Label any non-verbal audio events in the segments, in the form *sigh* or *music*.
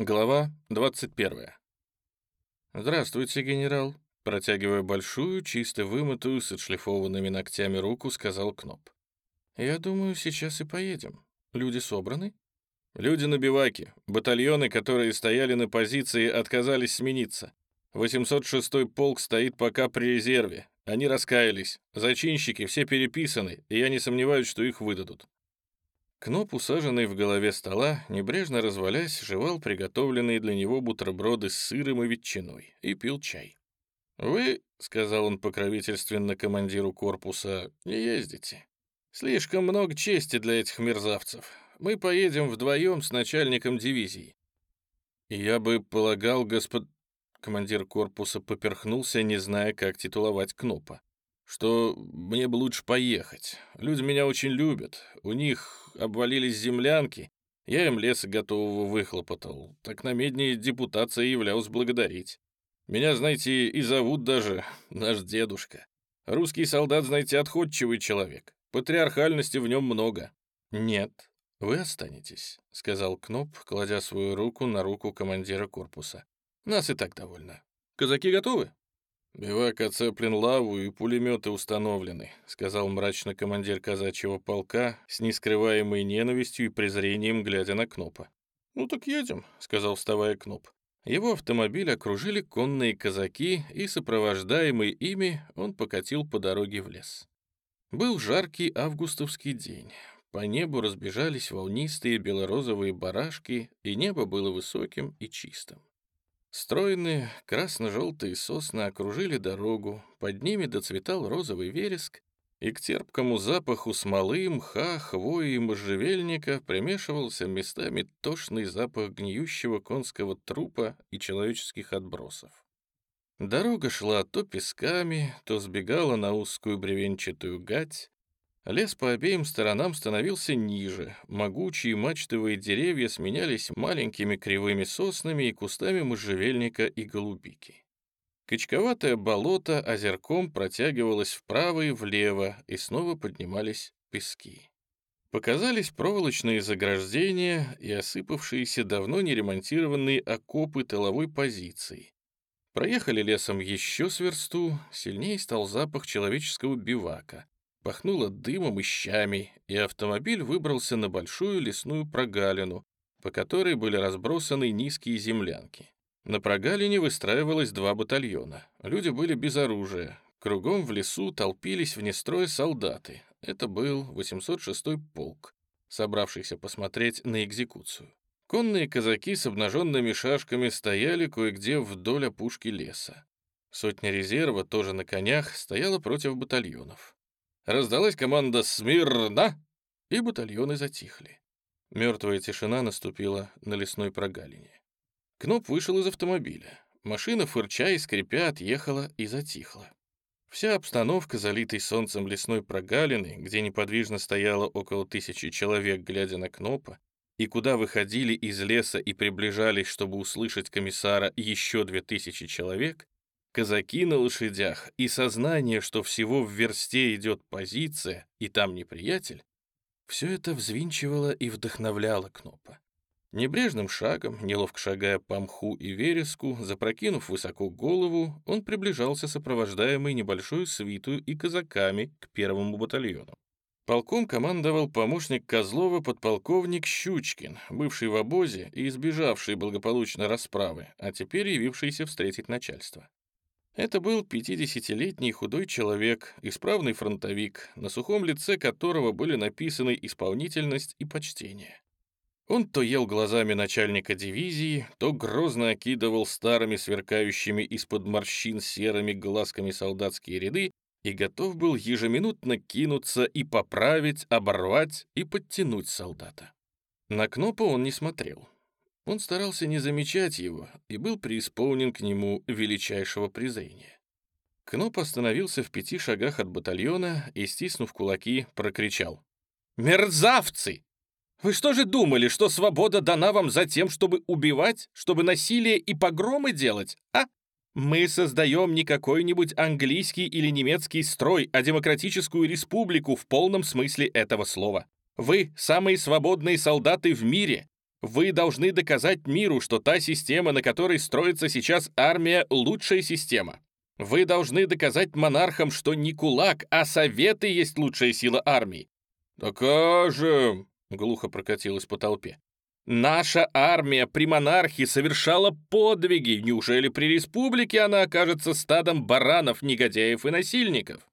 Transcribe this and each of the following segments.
Глава 21. «Здравствуйте, генерал», — протягивая большую, чисто вымытую, с отшлифованными ногтями руку, сказал Кноп. «Я думаю, сейчас и поедем. Люди собраны?» «Люди на биваке. Батальоны, которые стояли на позиции, отказались смениться. 806-й полк стоит пока при резерве. Они раскаялись. Зачинщики все переписаны, и я не сомневаюсь, что их выдадут. Кноп, усаженный в голове стола, небрежно развалясь, жевал приготовленные для него бутерброды с сыром и ветчиной и пил чай. «Вы, — сказал он покровительственно командиру корпуса, — не ездите. Слишком много чести для этих мерзавцев. Мы поедем вдвоем с начальником дивизии». «Я бы полагал, господ...» Командир корпуса поперхнулся, не зная, как титуловать Кнопа что мне бы лучше поехать. Люди меня очень любят. У них обвалились землянки. Я им леса готового выхлопотал. Так на медне депутация являлась благодарить. Меня, знаете, и зовут даже *laughs* наш дедушка. Русский солдат, знаете, отходчивый человек. Патриархальности в нем много. Нет, вы останетесь, — сказал Кноп, кладя свою руку на руку командира корпуса. Нас и так довольно. Казаки готовы? «Бивак оцеплен лаву и пулеметы установлены», — сказал мрачно командир казачьего полка с нескрываемой ненавистью и презрением, глядя на Кнопа. «Ну так едем», — сказал вставая Кноп. Его автомобиль окружили конные казаки, и, сопровождаемый ими, он покатил по дороге в лес. Был жаркий августовский день. По небу разбежались волнистые белорозовые барашки, и небо было высоким и чистым. Стройные красно-желтые сосны окружили дорогу, под ними доцветал розовый вереск, и к терпкому запаху смолы, мха, хвои и можжевельника примешивался местами тошный запах гниющего конского трупа и человеческих отбросов. Дорога шла то песками, то сбегала на узкую бревенчатую гать, Лес по обеим сторонам становился ниже, могучие мачтовые деревья сменялись маленькими кривыми соснами и кустами можжевельника и голубики. Качковатое болото озерком протягивалось вправо и влево, и снова поднимались пески. Показались проволочные заграждения и осыпавшиеся давно не ремонтированные окопы тыловой позиции. Проехали лесом еще с версту, сильнее стал запах человеческого бивака — Пахнуло дымом и щами, и автомобиль выбрался на большую лесную прогалину, по которой были разбросаны низкие землянки. На прогалине выстраивалось два батальона. Люди были без оружия. Кругом в лесу толпились вне строя солдаты. Это был 806-й полк, собравшийся посмотреть на экзекуцию. Конные казаки с обнаженными шашками стояли кое-где вдоль опушки леса. Сотня резерва, тоже на конях, стояла против батальонов. Раздалась команда «Смирно!» и батальоны затихли. Мертвая тишина наступила на лесной прогалине. Кноп вышел из автомобиля. Машина, фырча и скрипя, отъехала и затихла. Вся обстановка, залитой солнцем лесной прогалины, где неподвижно стояло около тысячи человек, глядя на Кнопа, и куда выходили из леса и приближались, чтобы услышать комиссара еще две тысячи человек, казаки на лошадях и сознание, что всего в версте идет позиция, и там неприятель, все это взвинчивало и вдохновляло Кнопа. Небрежным шагом, неловко шагая по мху и вереску, запрокинув высоко голову, он приближался сопровождаемый небольшой свитую и казаками к первому батальону. Полком командовал помощник Козлова подполковник Щучкин, бывший в обозе и избежавший благополучно расправы, а теперь явившийся встретить начальство. Это был 50-летний худой человек, исправный фронтовик, на сухом лице которого были написаны исполнительность и почтение. Он то ел глазами начальника дивизии, то грозно окидывал старыми сверкающими из-под морщин серыми глазками солдатские ряды и готов был ежеминутно кинуться и поправить, оборвать и подтянуть солдата. На Кнопа он не смотрел. Он старался не замечать его и был преисполнен к нему величайшего презрения. Кноп остановился в пяти шагах от батальона и, стиснув кулаки, прокричал. «Мерзавцы! Вы что же думали, что свобода дана вам за тем, чтобы убивать, чтобы насилие и погромы делать, а? Мы создаем не какой-нибудь английский или немецкий строй, а демократическую республику в полном смысле этого слова. Вы — самые свободные солдаты в мире, Вы должны доказать миру, что та система, на которой строится сейчас армия, лучшая система. Вы должны доказать монархам, что не кулак, а советы есть лучшая сила армии. «Докажем!» — глухо прокатилось по толпе. «Наша армия при монархии совершала подвиги. Неужели при республике она окажется стадом баранов, негодяев и насильников?»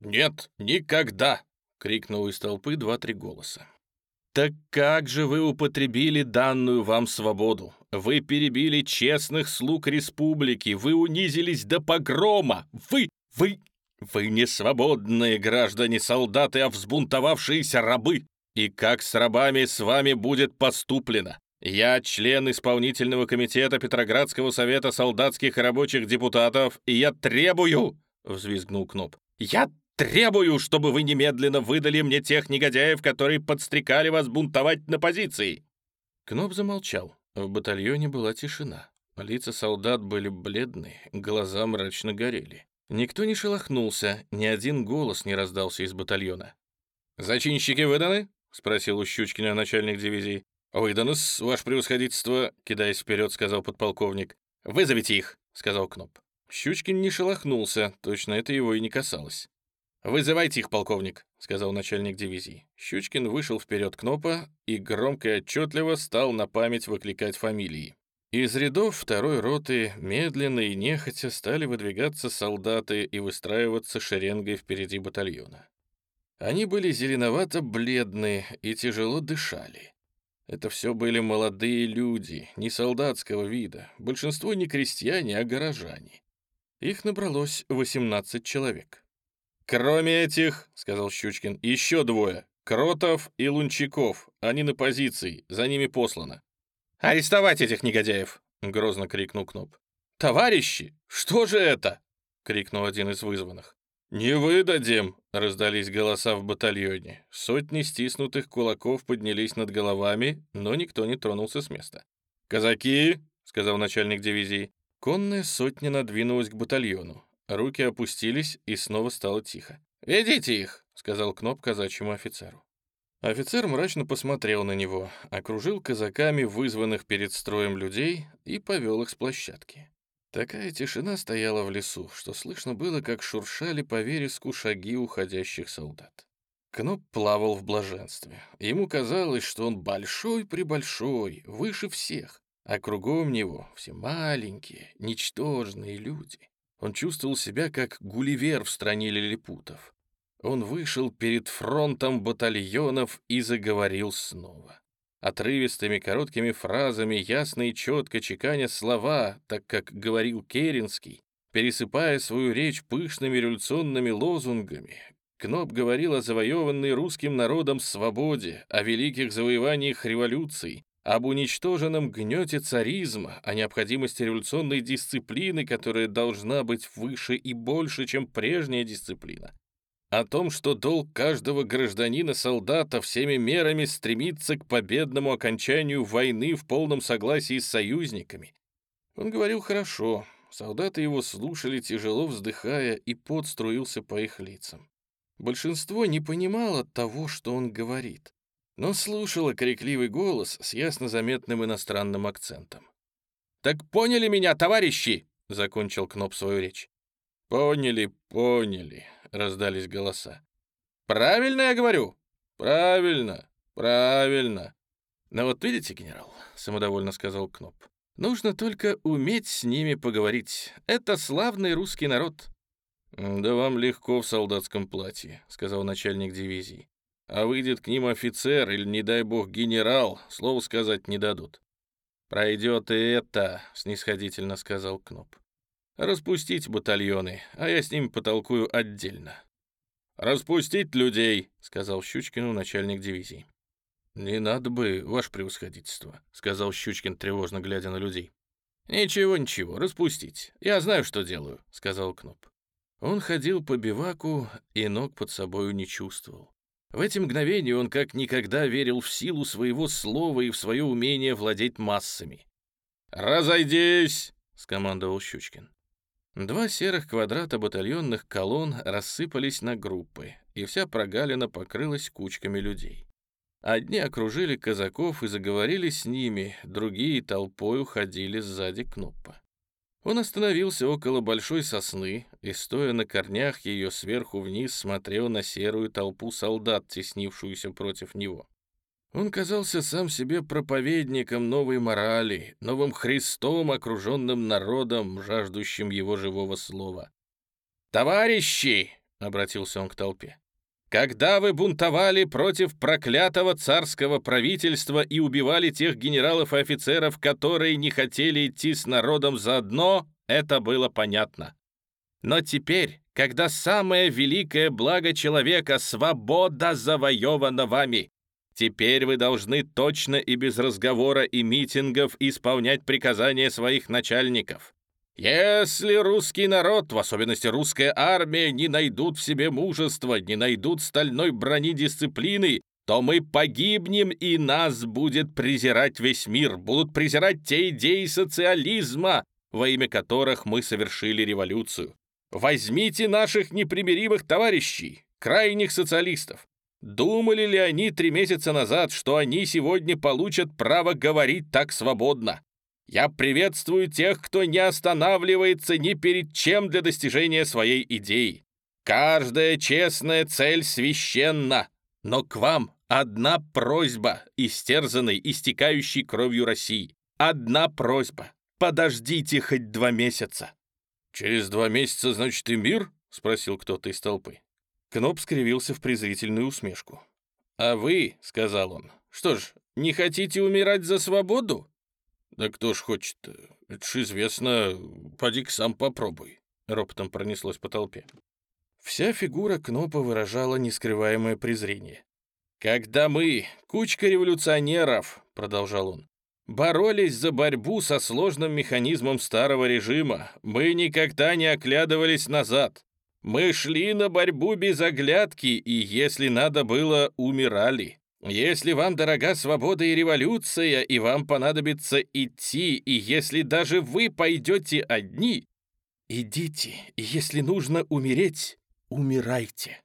«Нет, никогда!» — крикнул из толпы два-три голоса. «Так как же вы употребили данную вам свободу? Вы перебили честных слуг республики, вы унизились до погрома! Вы, вы, вы не свободные граждане-солдаты, а взбунтовавшиеся рабы! И как с рабами с вами будет поступлено? Я член исполнительного комитета Петроградского совета солдатских и рабочих депутатов, и я требую...» — взвизгнул Кноп. «Я Требую, чтобы вы немедленно выдали мне тех негодяев, которые подстрекали вас бунтовать на позиции!» Кноп замолчал. В батальоне была тишина. Лица солдат были бледные, глаза мрачно горели. Никто не шелохнулся, ни один голос не раздался из батальона. «Зачинщики выданы?» — спросил у Щучкина начальник дивизии. «Выданы, ваше превосходительство», — кидаясь вперед, сказал подполковник. «Вызовите их», — сказал Кноп. Щучкин не шелохнулся, точно это его и не касалось. «Вызывайте их, полковник», — сказал начальник дивизии. Щучкин вышел вперед Кнопа и громко и отчетливо стал на память выкликать фамилии. Из рядов второй роты медленно и нехотя стали выдвигаться солдаты и выстраиваться шеренгой впереди батальона. Они были зеленовато-бледные и тяжело дышали. Это все были молодые люди, не солдатского вида, большинство не крестьяне, а горожане. Их набралось 18 человек. «Кроме этих, — сказал Щучкин, — еще двое. Кротов и Лунчаков. Они на позиции, за ними послано». «Арестовать этих негодяев!» — грозно крикнул Кноп. «Товарищи, что же это?» — крикнул один из вызванных. «Не выдадим!» — раздались голоса в батальоне. Сотни стиснутых кулаков поднялись над головами, но никто не тронулся с места. «Казаки!» — сказал начальник дивизии. Конная сотня надвинулась к батальону. Руки опустились, и снова стало тихо. «Ведите их!» — сказал Кноп казачьему офицеру. Офицер мрачно посмотрел на него, окружил казаками вызванных перед строем людей и повел их с площадки. Такая тишина стояла в лесу, что слышно было, как шуршали по вереску шаги уходящих солдат. Кноп плавал в блаженстве. Ему казалось, что он большой-пребольшой, выше всех, а кругом него все маленькие, ничтожные люди. Он чувствовал себя как Гулливер в стране лилипутов. Он вышел перед фронтом батальонов и заговорил снова. Отрывистыми короткими фразами, ясно и четко чеканя слова, так как говорил Керенский, пересыпая свою речь пышными революционными лозунгами, Кноп говорил о завоеванной русским народом свободе, о великих завоеваниях революций, об уничтоженном гнете царизма, о необходимости революционной дисциплины, которая должна быть выше и больше, чем прежняя дисциплина, о том, что долг каждого гражданина-солдата всеми мерами стремится к победному окончанию войны в полном согласии с союзниками. Он говорил хорошо, солдаты его слушали, тяжело вздыхая, и пот струился по их лицам. Большинство не понимало того, что он говорит но слушала крикливый голос с ясно заметным иностранным акцентом. «Так поняли меня, товарищи!» — закончил Кноп свою речь. «Поняли, поняли», — раздались голоса. «Правильно я говорю?» «Правильно, правильно». «Ну вот видите, генерал», — самодовольно сказал Кноп, «нужно только уметь с ними поговорить. Это славный русский народ». «Да вам легко в солдатском платье», — сказал начальник дивизии а выйдет к ним офицер или, не дай бог, генерал, слово сказать не дадут. «Пройдет и это», — снисходительно сказал Кноп. «Распустить батальоны, а я с ними потолкую отдельно». «Распустить людей», — сказал Щучкину начальник дивизии. «Не надо бы, ваше превосходительство», — сказал Щучкин, тревожно глядя на людей. «Ничего, ничего, распустить. Я знаю, что делаю», — сказал Кноп. Он ходил по биваку и ног под собою не чувствовал. В эти мгновения он как никогда верил в силу своего слова и в свое умение владеть массами. «Разойдись!» — скомандовал Щучкин. Два серых квадрата батальонных колонн рассыпались на группы, и вся прогалина покрылась кучками людей. Одни окружили казаков и заговорили с ними, другие толпой уходили сзади Кноппа. Он остановился около большой сосны и, стоя на корнях ее сверху вниз, смотрел на серую толпу солдат, теснившуюся против него. Он казался сам себе проповедником новой морали, новым Христом, окруженным народом, жаждущим его живого слова. «Товарищи!» — обратился он к толпе. «Когда вы бунтовали против проклятого царского правительства и убивали тех генералов и офицеров, которые не хотели идти с народом заодно, это было понятно. Но теперь, когда самое великое благо человека — свобода завоевана вами, Теперь вы должны точно и без разговора и митингов исполнять приказания своих начальников. Если русский народ, в особенности русская армия, не найдут в себе мужества, не найдут стальной брони дисциплины, то мы погибнем, и нас будет презирать весь мир, будут презирать те идеи социализма, во имя которых мы совершили революцию. Возьмите наших непримиримых товарищей, крайних социалистов. Думали ли они три месяца назад, что они сегодня получат право говорить так свободно? Я приветствую тех, кто не останавливается ни перед чем для достижения своей идеи. Каждая честная цель священна, но к вам одна просьба, истерзанной, истекающей кровью России. Одна просьба. Подождите хоть два месяца. «Через два месяца, значит, и мир?» — спросил кто-то из толпы. Кноп скривился в презрительную усмешку. «А вы, — сказал он, — что ж, не хотите умирать за свободу?» «Да кто ж хочет? Это ж известно. Поди-ка сам попробуй», — ропотом пронеслось по толпе. Вся фигура Кнопа выражала нескрываемое презрение. «Когда мы, кучка революционеров, — продолжал он, — боролись за борьбу со сложным механизмом старого режима, мы никогда не оглядывались назад. Мы шли на борьбу без оглядки, и, если надо было, умирали. Если вам дорога свобода и революция, и вам понадобится идти, и если даже вы пойдете одни, идите, и если нужно умереть, умирайте.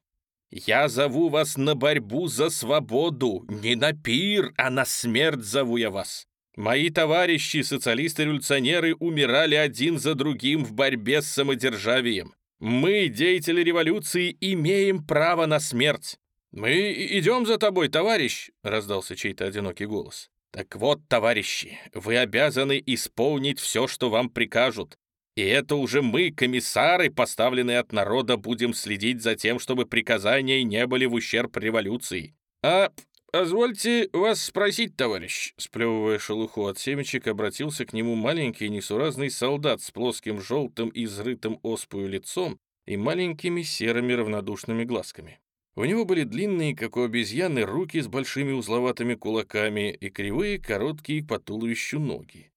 Я зову вас на борьбу за свободу, не на пир, а на смерть зову я вас. Мои товарищи, социалисты-революционеры, умирали один за другим в борьбе с самодержавием. Мы, деятели революции, имеем право на смерть. «Мы идем за тобой, товарищ!» — раздался чей-то одинокий голос. «Так вот, товарищи, вы обязаны исполнить все, что вам прикажут. И это уже мы, комиссары, поставленные от народа, будем следить за тем, чтобы приказания не были в ущерб революции. А «Позвольте вас спросить, товарищ», — сплевывая шелуху от семечек, обратился к нему маленький несуразный солдат с плоским желтым изрытым оспою лицом и маленькими серыми равнодушными глазками. У него были длинные, как у обезьяны, руки с большими узловатыми кулаками и кривые, короткие по туловищу ноги.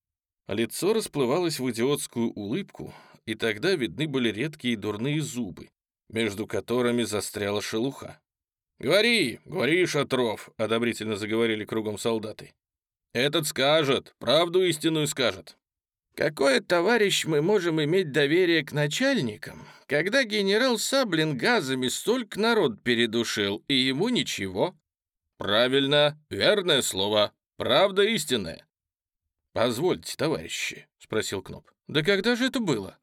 лицо расплывалось в идиотскую улыбку, и тогда видны были редкие дурные зубы, между которыми застряла шелуха. «Говори, говори, Шатров», — одобрительно заговорили кругом солдаты. «Этот скажет, правду истинную скажет». «Какое, товарищ, мы можем иметь доверие к начальникам, когда генерал Саблин газами столько народ передушил, и ему ничего. Правильно, верное слово, правда истинная. Позвольте, товарищи, спросил Кноп. Да когда же это было?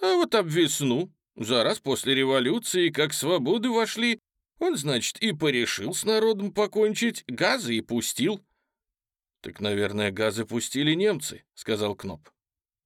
А вот об весну, за раз после революции, как свободы вошли, он, значит, и порешил с народом покончить, газы и пустил. Так, наверное, газы пустили немцы, сказал Кноп.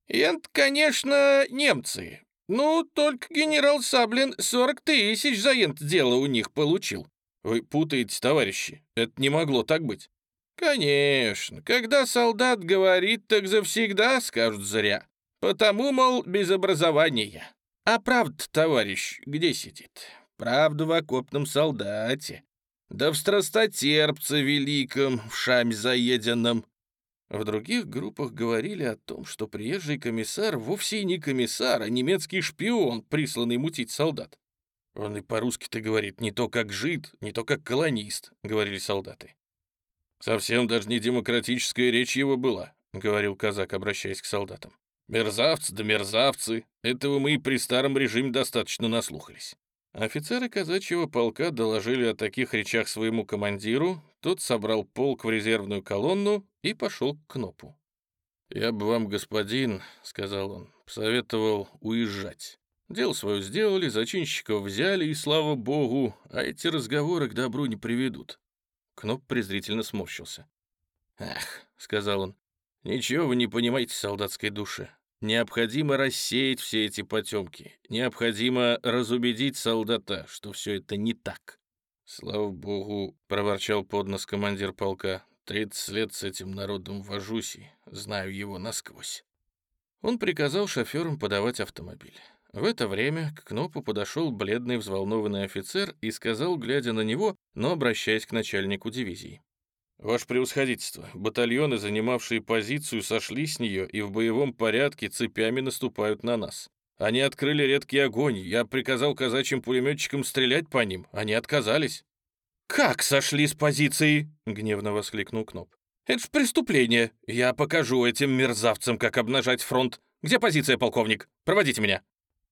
Это, конечно, немцы, «Ну, только генерал Саблин 40 тысяч за это дело у них получил». «Вы путаете, товарищи. Это не могло так быть». «Конечно. Когда солдат говорит, так завсегда скажут зря. Потому, мол, без образования. А правда, товарищ, где сидит? Правда в окопном солдате. Да в страстотерпце великом, в шаме заеденном. В других группах говорили о том, что приезжий комиссар вовсе не комиссар, а немецкий шпион, присланный мутить солдат. «Он и по-русски-то говорит не то как жид, не то как колонист», — говорили солдаты. «Совсем даже не демократическая речь его была», — говорил казак, обращаясь к солдатам. «Мерзавцы да мерзавцы, этого мы и при старом режиме достаточно наслухались. Офицеры казачьего полка доложили о таких речах своему командиру, тот собрал полк в резервную колонну и пошел к Кнопу. «Я бы вам, господин, — сказал он, — посоветовал уезжать. Дело свое сделали, зачинщиков взяли, и слава богу, а эти разговоры к добру не приведут». Кноп презрительно сморщился. «Ах, — сказал он, — ничего вы не понимаете солдатской душе. Необходимо рассеять все эти потемки. Необходимо разубедить солдата, что все это не так. «Слава богу», — проворчал поднос командир полка, «тридцать лет с этим народом вожусь и знаю его насквозь». Он приказал шоферам подавать автомобиль. В это время к Кнопу подошел бледный взволнованный офицер и сказал, глядя на него, но обращаясь к начальнику дивизии. «Ваше превосходительство, батальоны, занимавшие позицию, сошли с нее и в боевом порядке цепями наступают на нас. Они открыли редкий огонь, я приказал казачьим пулеметчикам стрелять по ним, они отказались». «Как сошли с позиции?» — гневно воскликнул Кноп. «Это ж преступление! Я покажу этим мерзавцам, как обнажать фронт. Где позиция, полковник? Проводите меня!»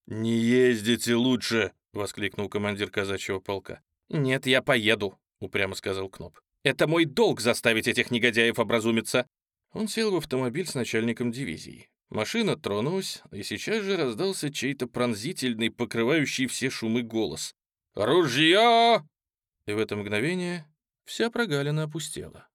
«Не ездите лучше!» — воскликнул командир казачьего полка. «Нет, я поеду», — упрямо сказал Кноп. Это мой долг заставить этих негодяев образумиться». Он сел в автомобиль с начальником дивизии. Машина тронулась, и сейчас же раздался чей-то пронзительный, покрывающий все шумы голос. «Ружье!» И в это мгновение вся прогалина опустела.